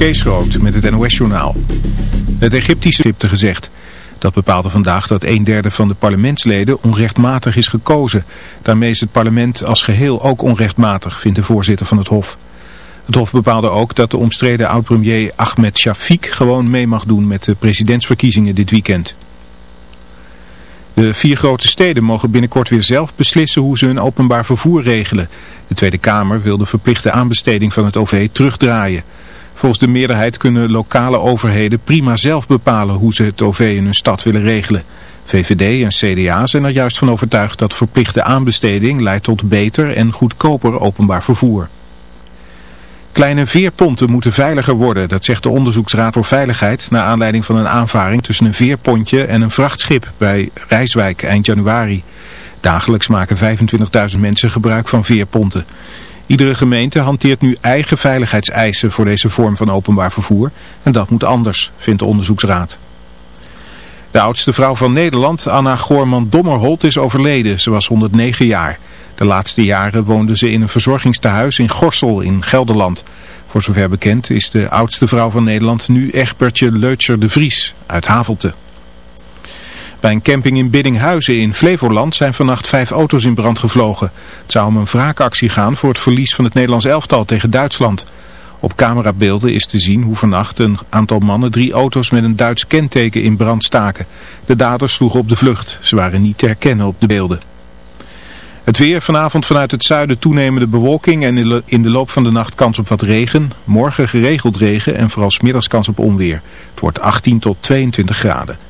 Kees Groot met het NOS-journaal. Het Egyptische Egypte gezegd. Dat bepaalde vandaag dat een derde van de parlementsleden onrechtmatig is gekozen. Daarmee is het parlement als geheel ook onrechtmatig, vindt de voorzitter van het Hof. Het Hof bepaalde ook dat de omstreden oud-premier Ahmed Shafiq gewoon mee mag doen met de presidentsverkiezingen dit weekend. De vier grote steden mogen binnenkort weer zelf beslissen hoe ze hun openbaar vervoer regelen. De Tweede Kamer wil de verplichte aanbesteding van het OV terugdraaien. Volgens de meerderheid kunnen lokale overheden prima zelf bepalen hoe ze het OV in hun stad willen regelen. VVD en CDA zijn er juist van overtuigd dat verplichte aanbesteding leidt tot beter en goedkoper openbaar vervoer. Kleine veerponten moeten veiliger worden, dat zegt de Onderzoeksraad voor Veiligheid, naar aanleiding van een aanvaring tussen een veerpontje en een vrachtschip bij Rijswijk eind januari. Dagelijks maken 25.000 mensen gebruik van veerponten. Iedere gemeente hanteert nu eigen veiligheidseisen voor deze vorm van openbaar vervoer en dat moet anders, vindt de onderzoeksraad. De oudste vrouw van Nederland, Anna Goorman-Dommerholt, is overleden. Ze was 109 jaar. De laatste jaren woonde ze in een verzorgingstehuis in Gorsel in Gelderland. Voor zover bekend is de oudste vrouw van Nederland nu Egbertje Leutscher de Vries uit Havelte. Bij een camping in Biddinghuizen in Flevoland zijn vannacht vijf auto's in brand gevlogen. Het zou om een wraakactie gaan voor het verlies van het Nederlands elftal tegen Duitsland. Op camerabeelden is te zien hoe vannacht een aantal mannen drie auto's met een Duits kenteken in brand staken. De daders sloegen op de vlucht. Ze waren niet te herkennen op de beelden. Het weer vanavond vanuit het zuiden toenemende bewolking en in de loop van de nacht kans op wat regen. Morgen geregeld regen en vooral smiddags kans op onweer. Het wordt 18 tot 22 graden.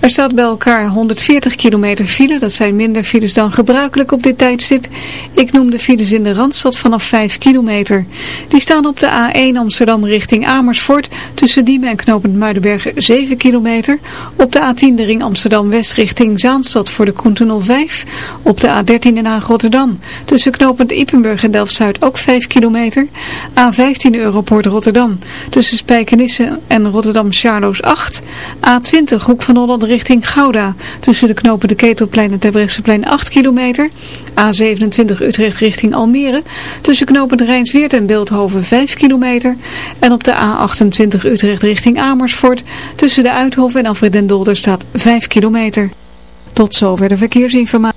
Er staat bij elkaar 140 kilometer file, dat zijn minder files dan gebruikelijk op dit tijdstip. Ik noem de files in de Randstad vanaf 5 kilometer. Die staan op de A1 Amsterdam richting Amersfoort, tussen Diemen en Knopend Muidenberg 7 kilometer. Op de A10 de ring Amsterdam-West richting Zaanstad voor de Koentunnel 5. Op de A13 Den Haag-Rotterdam, tussen Knopend Ippenburg en Delft-Zuid ook 5 kilometer. A15 Europoort Rotterdam, tussen Spijkenisse en Rotterdam-Charloes 8. A20 Hoek van Holland richting Gouda. Tussen de knopen de Ketelplein en Terbrechtseplein 8 kilometer. A27 Utrecht richting Almere. Tussen knopen de Rijnsweert en Beeldhoven 5 kilometer. En op de A28 Utrecht richting Amersfoort. Tussen de Uithoven en Alfred den Dolder staat 5 kilometer. Tot zover de verkeersinformatie.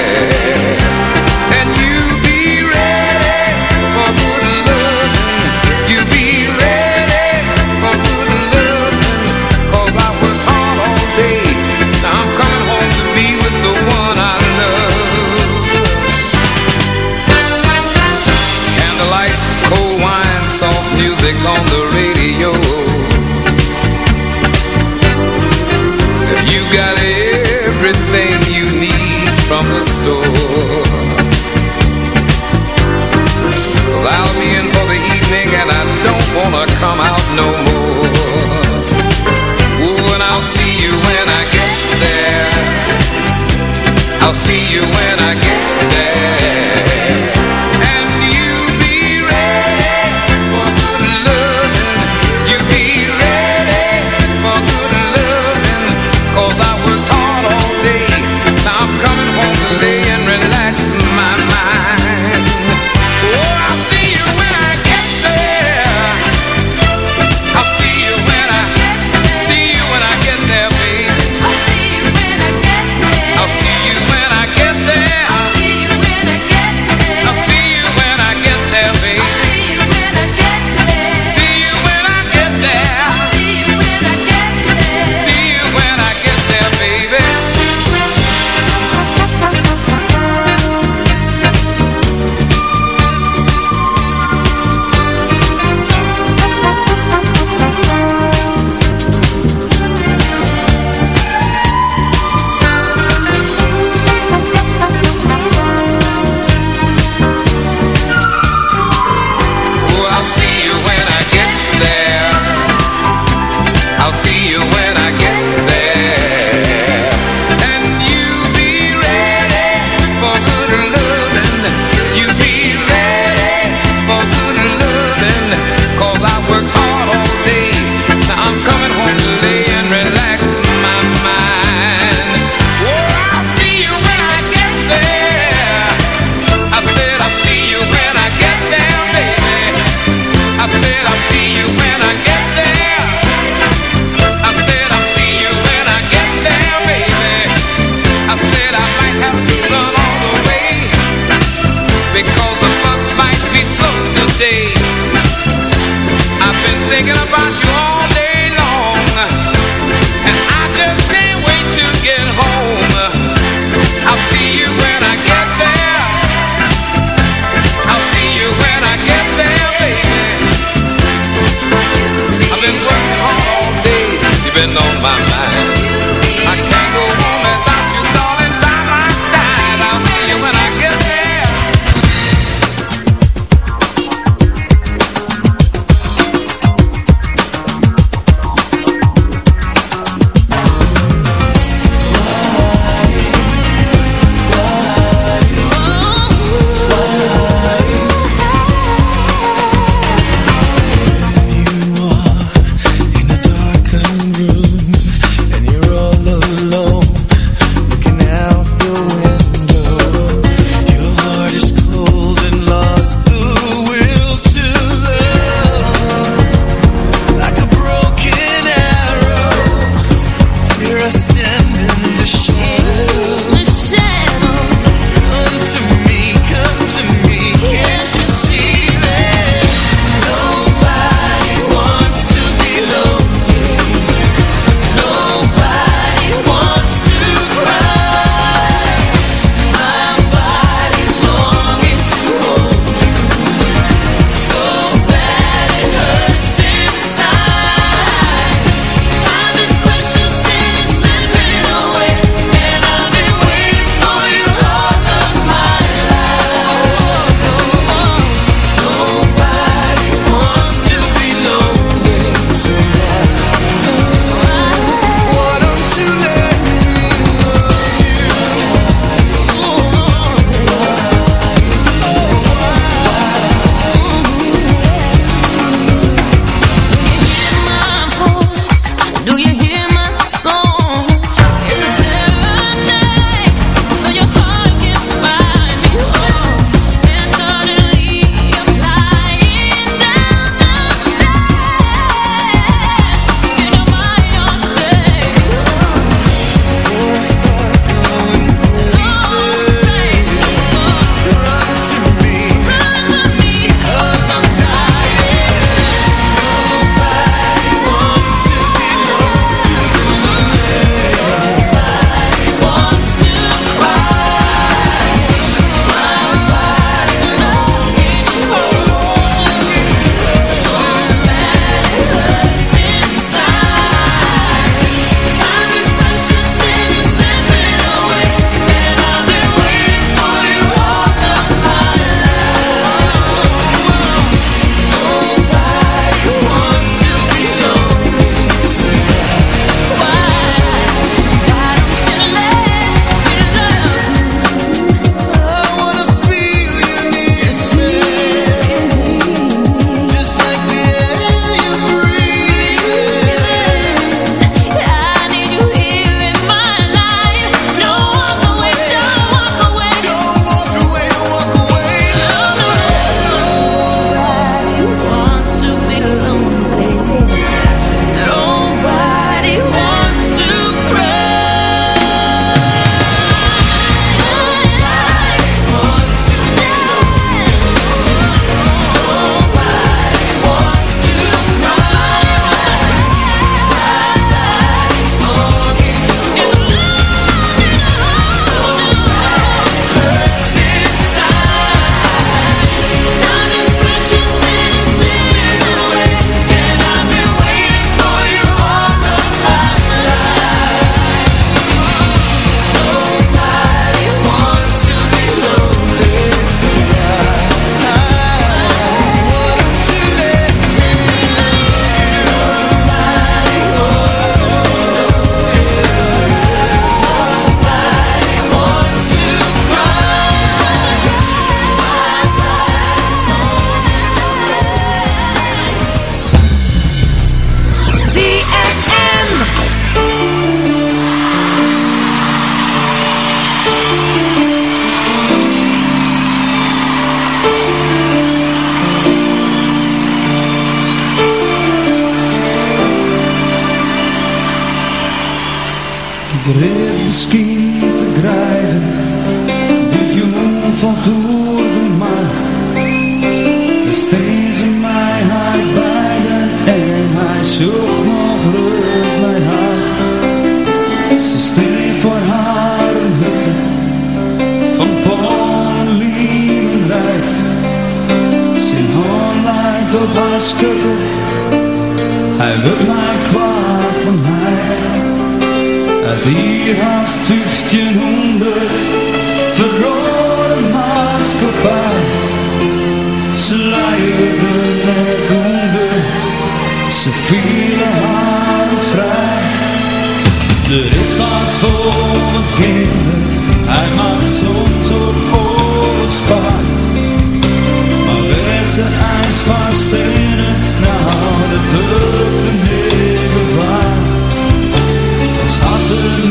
Als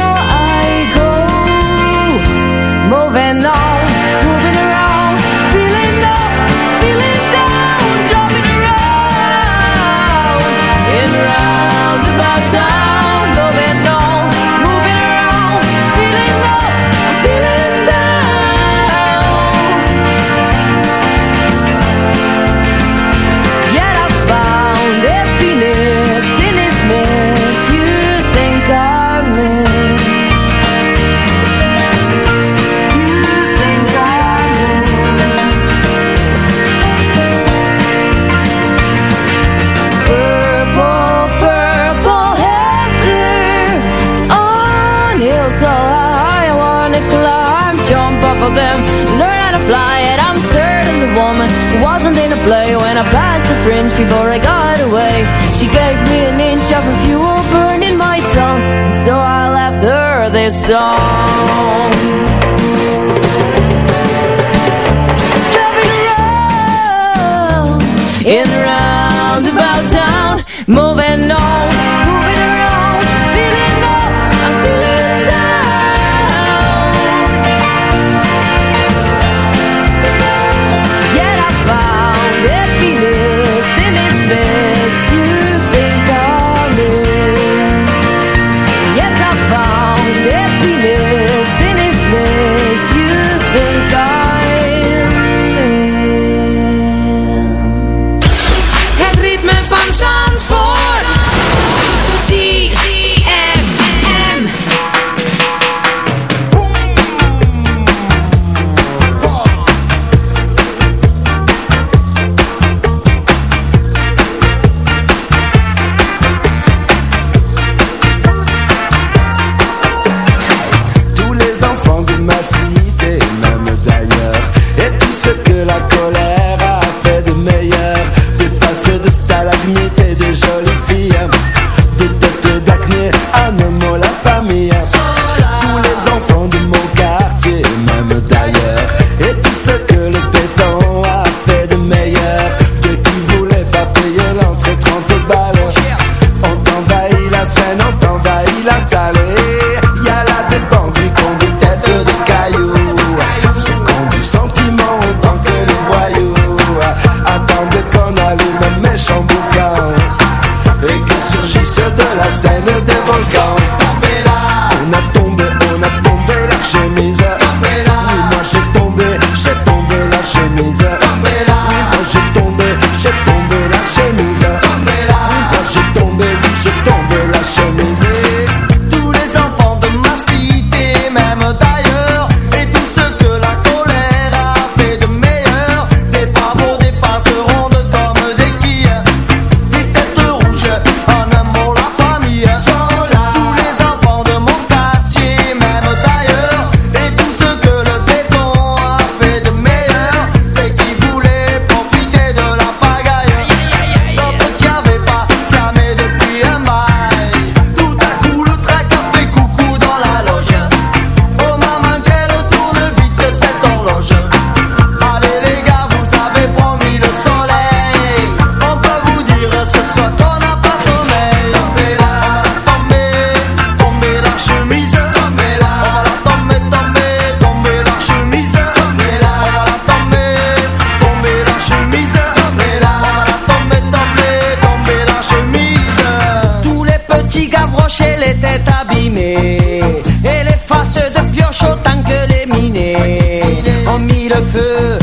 次。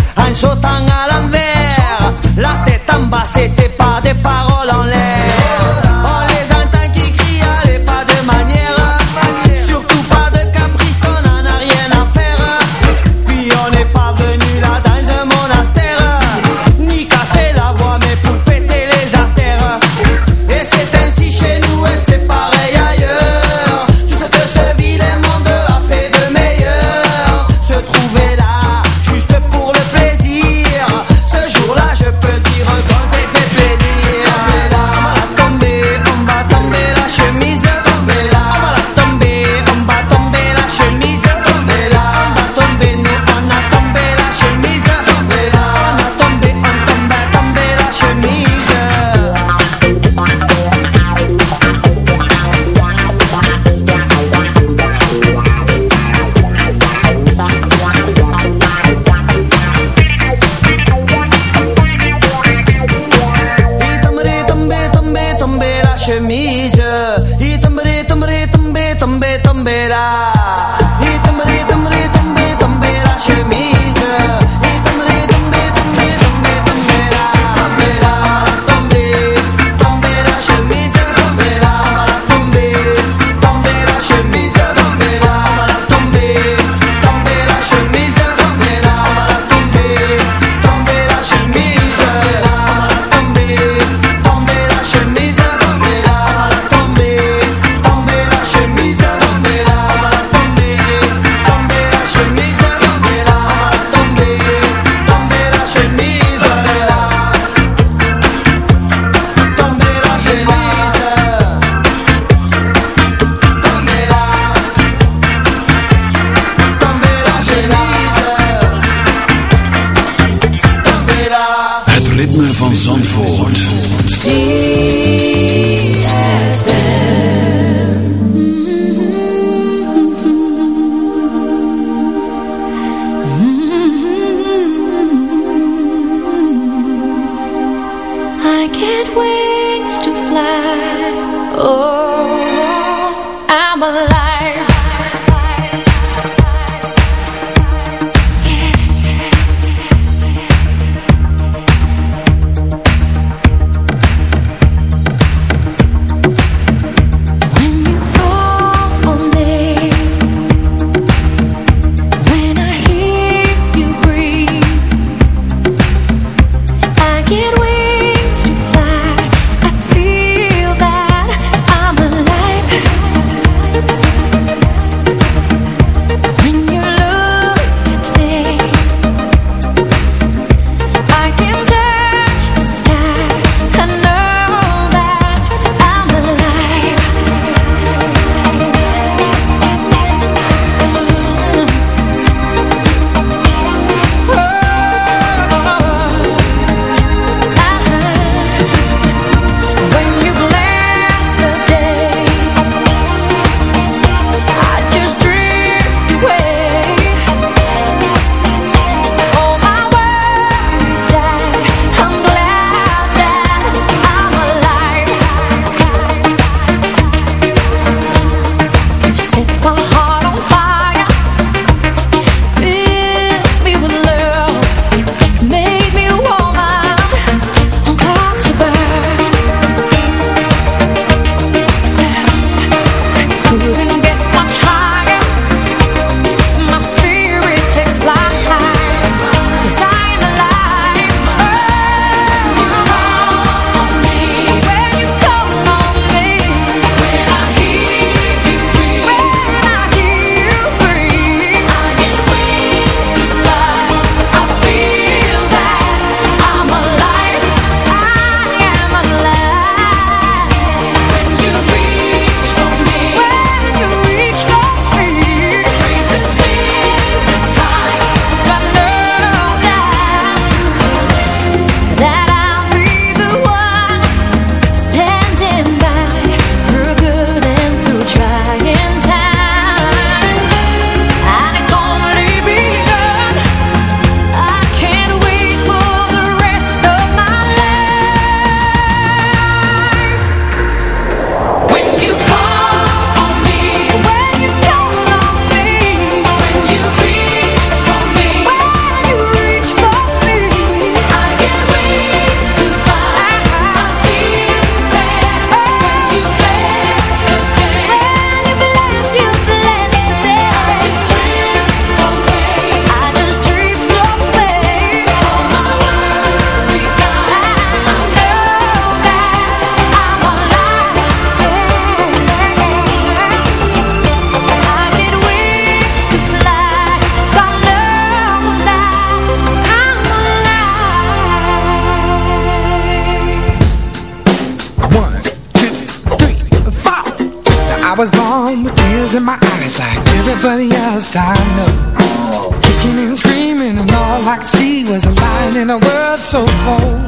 nobody else I know. Kicking and screaming and all I could see was a lion in a world so cold.